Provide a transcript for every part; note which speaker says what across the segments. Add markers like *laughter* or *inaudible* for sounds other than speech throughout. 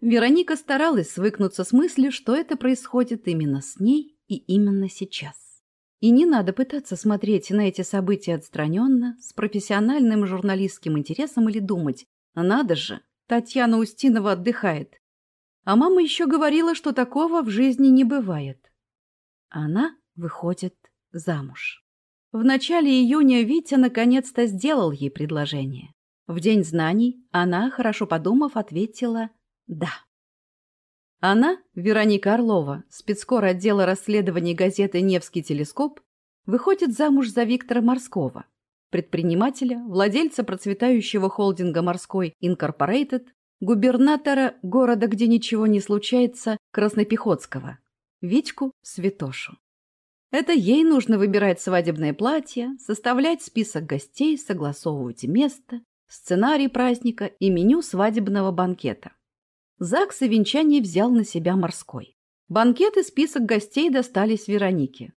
Speaker 1: Вероника старалась свыкнуться с мыслью, что это происходит именно с ней и именно сейчас. И не надо пытаться смотреть на эти события отстраненно, с профессиональным журналистским интересом или думать, надо же, Татьяна Устинова отдыхает. А мама еще говорила, что такого в жизни не бывает. Она выходит замуж. В начале июня Витя наконец-то сделал ей предложение. В День знаний она, хорошо подумав, ответила «да». Она, Вероника Орлова, спецкор отдела расследований газеты «Невский телескоп», выходит замуж за Виктора Морского, предпринимателя, владельца процветающего холдинга «Морской Инкорпорейтед», губернатора города, где ничего не случается, Краснопехотского, Витьку Святошу. Это ей нужно выбирать свадебное платье, составлять список гостей, согласовывать место, сценарий праздника и меню свадебного банкета. ЗАГС и венчание взял на себя морской. Банкет и список гостей достались Веронике.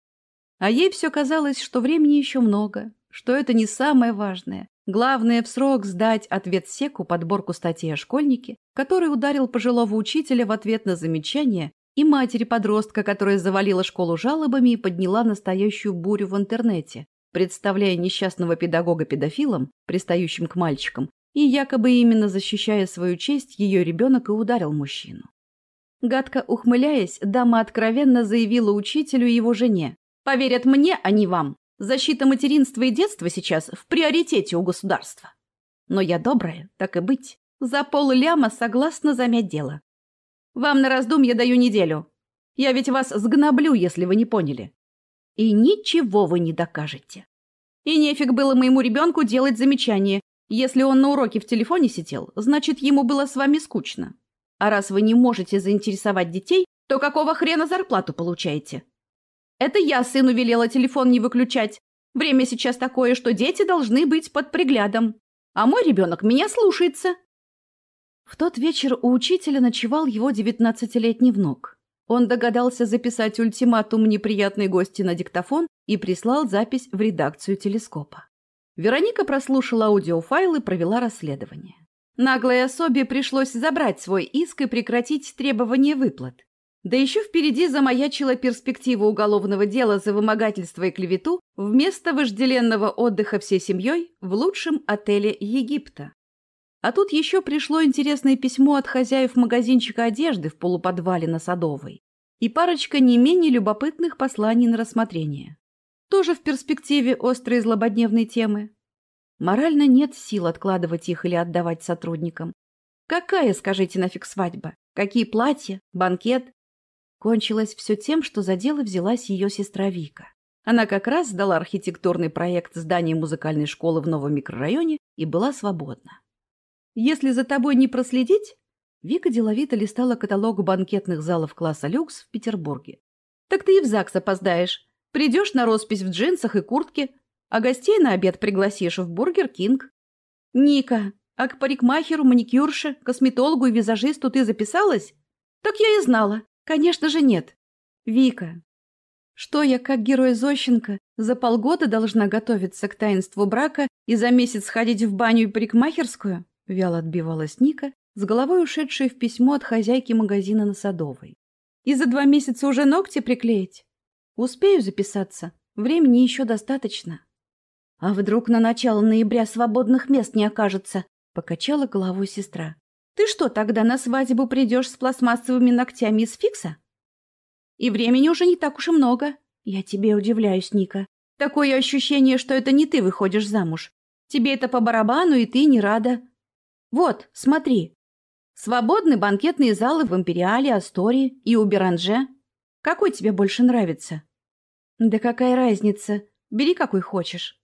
Speaker 1: А ей все казалось, что времени еще много, что это не самое важное. Главное в срок сдать ответ СЕКу подборку статей о школьнике, который ударил пожилого учителя в ответ на замечание, и матери подростка, которая завалила школу жалобами и подняла настоящую бурю в интернете, представляя несчастного педагога педофилом, пристающим к мальчикам, и якобы именно защищая свою честь, ее ребенок и ударил мужчину. Гадко ухмыляясь, дама откровенно заявила учителю и его жене. «Поверят мне, а не вам. Защита материнства и детства сейчас в приоритете у государства. Но я добрая, так и быть. За полляма согласна замять дело. Вам на раздумье даю неделю. Я ведь вас сгноблю, если вы не поняли. И ничего вы не докажете. И нефиг было моему ребенку делать замечание, если он на уроке в телефоне сидел, значит, ему было с вами скучно. А раз вы не можете заинтересовать детей, то какого хрена зарплату получаете? Это я сыну велела телефон не выключать. Время сейчас такое, что дети должны быть под приглядом. А мой ребенок меня слушается. В тот вечер у учителя ночевал его девятнадцатилетний внук. Он догадался записать ультиматум неприятной гости на диктофон и прислал запись в редакцию телескопа. Вероника прослушала аудиофайл и провела расследование. Наглой особе пришлось забрать свой иск и прекратить требование выплат. Да еще впереди замаячила перспектива уголовного дела за вымогательство и клевету вместо вожделенного отдыха всей семьей в лучшем отеле Египта. А тут еще пришло интересное письмо от хозяев магазинчика одежды в полуподвале на Садовой и парочка не менее любопытных посланий на рассмотрение. Тоже в перспективе острые злободневные темы. Морально нет сил откладывать их или отдавать сотрудникам. Какая, скажите, нафиг свадьба? Какие платья? Банкет? Кончилось все тем, что за дело взялась ее сестра Вика. Она как раз сдала архитектурный проект здания музыкальной школы в новом микрорайоне и была свободна. Если за тобой не проследить... Вика деловито листала каталог банкетных залов класса люкс в Петербурге. Так ты и в ЗАГС опоздаешь. Придешь на роспись в джинсах и куртке, а гостей на обед пригласишь в Бургер Кинг. Ника, а к парикмахеру, маникюрше, косметологу и визажисту ты записалась? Так я и знала. Конечно же нет. Вика, что я, как герой Зощенко, за полгода должна готовиться к таинству брака и за месяц ходить в баню и парикмахерскую? Вяло отбивалась Ника, с головой ушедшая в письмо от хозяйки магазина на Садовой. И за два месяца уже ногти приклеить? Успею записаться. Времени еще достаточно. А вдруг на начало ноября свободных мест не окажется? Покачала головой сестра. Ты что, тогда на свадьбу придешь с пластмассовыми ногтями из фикса? И времени уже не так уж и много. Я тебе удивляюсь, Ника. Такое ощущение, что это не ты выходишь замуж. Тебе это по барабану, и ты не рада. Вот, смотри. Свободны банкетные залы в Империале, Астории и у Беранже. Какой тебе больше нравится? Да какая разница? Бери какой хочешь.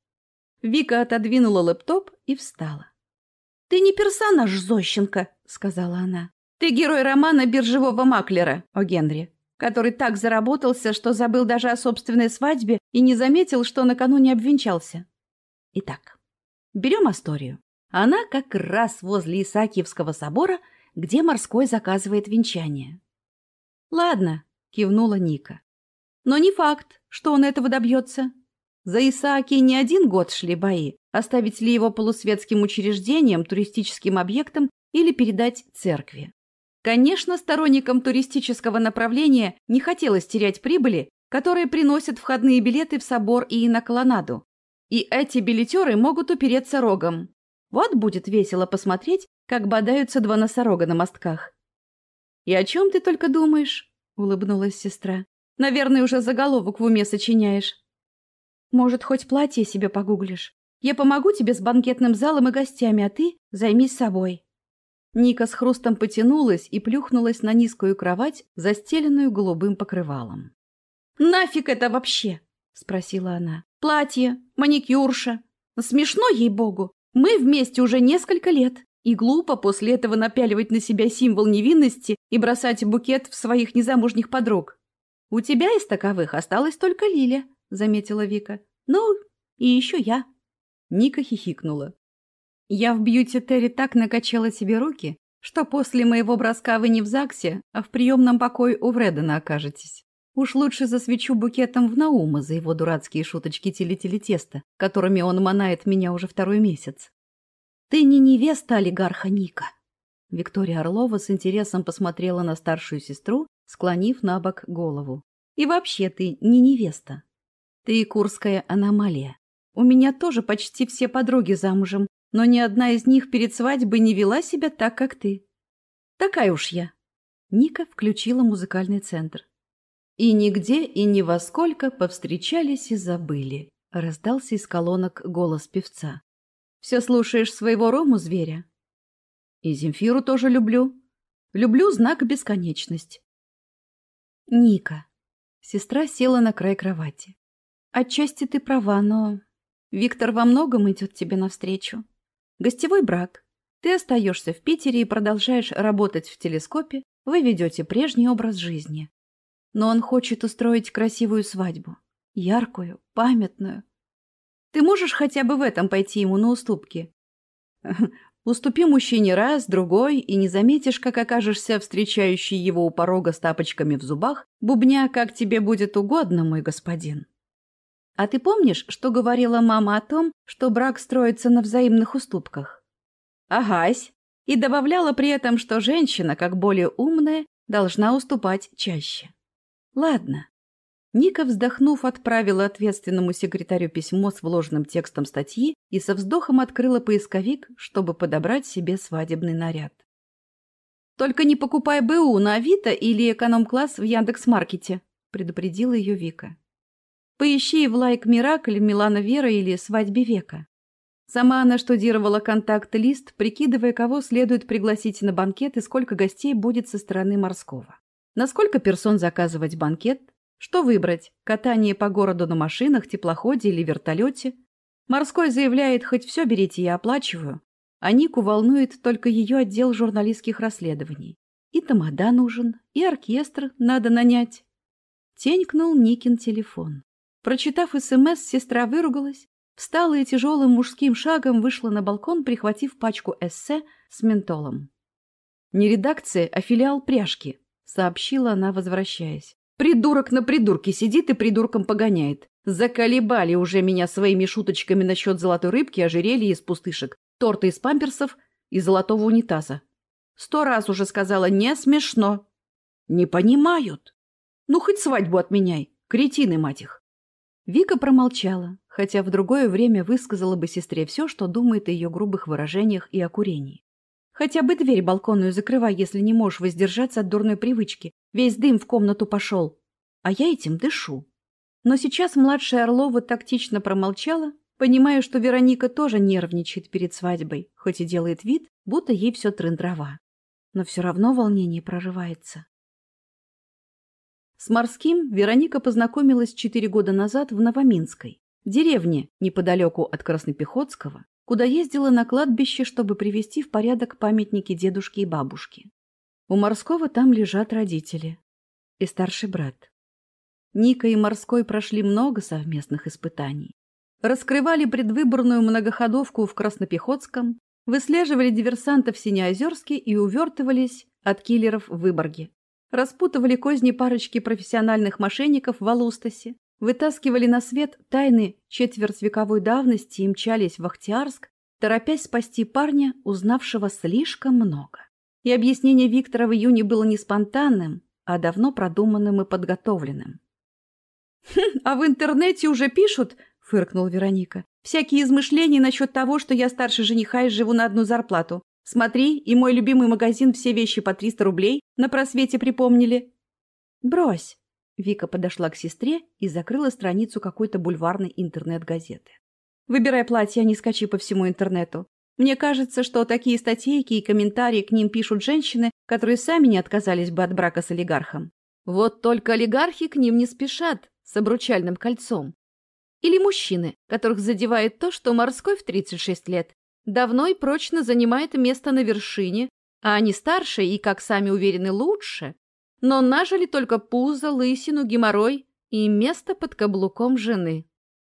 Speaker 1: Вика отодвинула лэптоп и встала. Ты не персонаж Зощенко, сказала она. Ты герой романа биржевого маклера о Генри, который так заработался, что забыл даже о собственной свадьбе и не заметил, что накануне обвенчался. Итак, берем историю. Она как раз возле Исаакиевского собора, где морской заказывает венчание. Ладно, кивнула Ника. Но не факт, что он этого добьется. За Исааки не один год шли бои, Оставить ли его полусветским учреждением, туристическим объектом или передать церкви? Конечно, сторонникам туристического направления не хотелось терять прибыли, которые приносят входные билеты в собор и на колоннаду. И эти билетеры могут упереться рогом. Вот будет весело посмотреть, как бодаются два носорога на мостках. «И о чем ты только думаешь?» — улыбнулась сестра. «Наверное, уже заголовок в уме сочиняешь». «Может, хоть платье себе погуглишь? Я помогу тебе с банкетным залом и гостями, а ты займись собой». Ника с хрустом потянулась и плюхнулась на низкую кровать, застеленную голубым покрывалом. «Нафиг это вообще?» — спросила она. «Платье, маникюрша. Смешно, ей-богу. Мы вместе уже несколько лет. И глупо после этого напяливать на себя символ невинности и бросать букет в своих незамужних подруг. У тебя из таковых осталась только Лиля», — заметила Вика. «Ну, и еще я». Ника хихикнула. Я в бьюти-терри так накачала себе руки, что после моего броска вы не в ЗАГСе, а в приемном покое у Вредена окажетесь. Уж лучше засвечу букетом в Наума за его дурацкие шуточки теле-теле-теста, которыми он манает меня уже второй месяц. Ты не невеста олигарха Ника. Виктория Орлова с интересом посмотрела на старшую сестру, склонив на бок голову. И вообще ты не невеста. Ты курская аномалия. У меня тоже почти все подруги замужем, но ни одна из них перед свадьбой не вела себя так, как ты. Такая уж я. Ника включила музыкальный центр. И нигде и ни во сколько повстречались и забыли. Раздался из колонок голос певца. Все слушаешь своего Рому зверя? И Земфиру тоже люблю. Люблю знак бесконечность. Ника. Сестра села на край кровати. Отчасти ты права, но... Виктор во многом идет тебе навстречу. Гостевой брак. Ты остаешься в Питере и продолжаешь работать в телескопе, вы ведете прежний образ жизни. Но он хочет устроить красивую свадьбу. Яркую, памятную. Ты можешь хотя бы в этом пойти ему на уступки? *laughs* Уступи мужчине раз, другой, и не заметишь, как окажешься встречающий его у порога с тапочками в зубах, бубня, как тебе будет угодно, мой господин. А ты помнишь, что говорила мама о том, что брак строится на взаимных уступках? Агась. И добавляла при этом, что женщина, как более умная, должна уступать чаще. Ладно. Ника, вздохнув, отправила ответственному секретарю письмо с вложенным текстом статьи и со вздохом открыла поисковик, чтобы подобрать себе свадебный наряд. «Только не покупай БУ на Авито или эконом-класс в Яндекс.Маркете», предупредила ее Вика. Поищи в лайк Миракль Милана Вера или Свадьбе века. Сама она штудировала контакт-лист, прикидывая, кого следует пригласить на банкет и сколько гостей будет со стороны морского. На сколько персон заказывать банкет? Что выбрать? Катание по городу на машинах, теплоходе или вертолете? Морской заявляет, хоть все берите, я оплачиваю. А Нику волнует только ее отдел журналистских расследований. И тамада нужен, и оркестр надо нанять. Тенькнул Никин телефон. Прочитав СМС, сестра выругалась, встала и тяжелым мужским шагом вышла на балкон, прихватив пачку эссе с ментолом. «Не редакция, а филиал пряжки», — сообщила она, возвращаясь. «Придурок на придурке сидит и придурком погоняет. Заколебали уже меня своими шуточками насчет золотой рыбки, ожерелья из пустышек, торта из памперсов и золотого унитаза. Сто раз уже сказала, не смешно. Не понимают. Ну, хоть свадьбу отменяй, кретины, мать их. Вика промолчала, хотя в другое время высказала бы сестре все, что думает о ее грубых выражениях и о курении. Хотя бы дверь балконную закрывай, если не можешь воздержаться от дурной привычки. Весь дым в комнату пошел. А я этим дышу. Но сейчас младшая Орлова тактично промолчала, понимая, что Вероника тоже нервничает перед свадьбой, хоть и делает вид, будто ей все трын-дрова. Но все равно волнение прорывается. С морским Вероника познакомилась четыре года назад в Новоминской, деревне неподалеку от Краснопехотского, куда ездила на кладбище, чтобы привести в порядок памятники дедушки и бабушки. У морского там лежат родители и старший брат. Ника и морской прошли много совместных испытаний. Раскрывали предвыборную многоходовку в Краснопехотском, выслеживали диверсантов в Синеозерске и увертывались от киллеров в Выборге распутывали козни парочки профессиональных мошенников в Алустасе, вытаскивали на свет тайны четвертьвековой давности и мчались в Ахтиарск, торопясь спасти парня, узнавшего слишком много. И объяснение Виктора в июне было не спонтанным, а давно продуманным и подготовленным. «Хм, «А в интернете уже пишут», — фыркнул Вероника, «всякие измышления насчет того, что я старше жениха и живу на одну зарплату. Смотри, и мой любимый магазин «Все вещи по 300 рублей» на просвете припомнили». «Брось», — Вика подошла к сестре и закрыла страницу какой-то бульварной интернет-газеты. «Выбирай платье, а не скачи по всему интернету. Мне кажется, что такие статейки и комментарии к ним пишут женщины, которые сами не отказались бы от брака с олигархом. Вот только олигархи к ним не спешат с обручальным кольцом. Или мужчины, которых задевает то, что морской в 36 лет давно и прочно занимает место на вершине, а они старше и, как сами уверены, лучше, но нажили только пузо, лысину, геморрой и место под каблуком жены.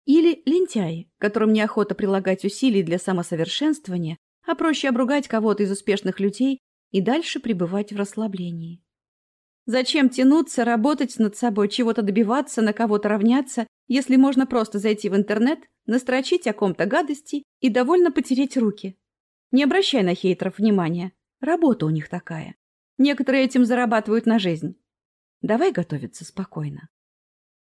Speaker 1: Или лентяи, которым неохота прилагать усилий для самосовершенствования, а проще обругать кого-то из успешных людей и дальше пребывать в расслаблении. Зачем тянуться, работать над собой, чего-то добиваться, на кого-то равняться, если можно просто зайти в интернет, настрочить о ком-то гадости и довольно потереть руки? Не обращай на хейтеров внимания. Работа у них такая. Некоторые этим зарабатывают на жизнь. Давай готовиться спокойно.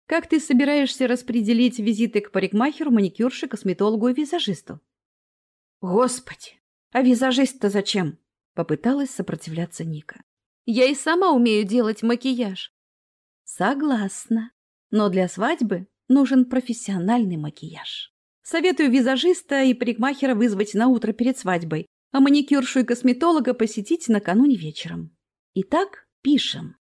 Speaker 1: Как ты собираешься распределить визиты к парикмахеру, маникюрше, косметологу и визажисту? Господи, а визажист-то зачем? Попыталась сопротивляться Ника. Я и сама умею делать макияж. Согласна. Но для свадьбы нужен профессиональный макияж. Советую визажиста и парикмахера вызвать на утро перед свадьбой, а маникюршу и косметолога посетить накануне вечером. Итак, пишем.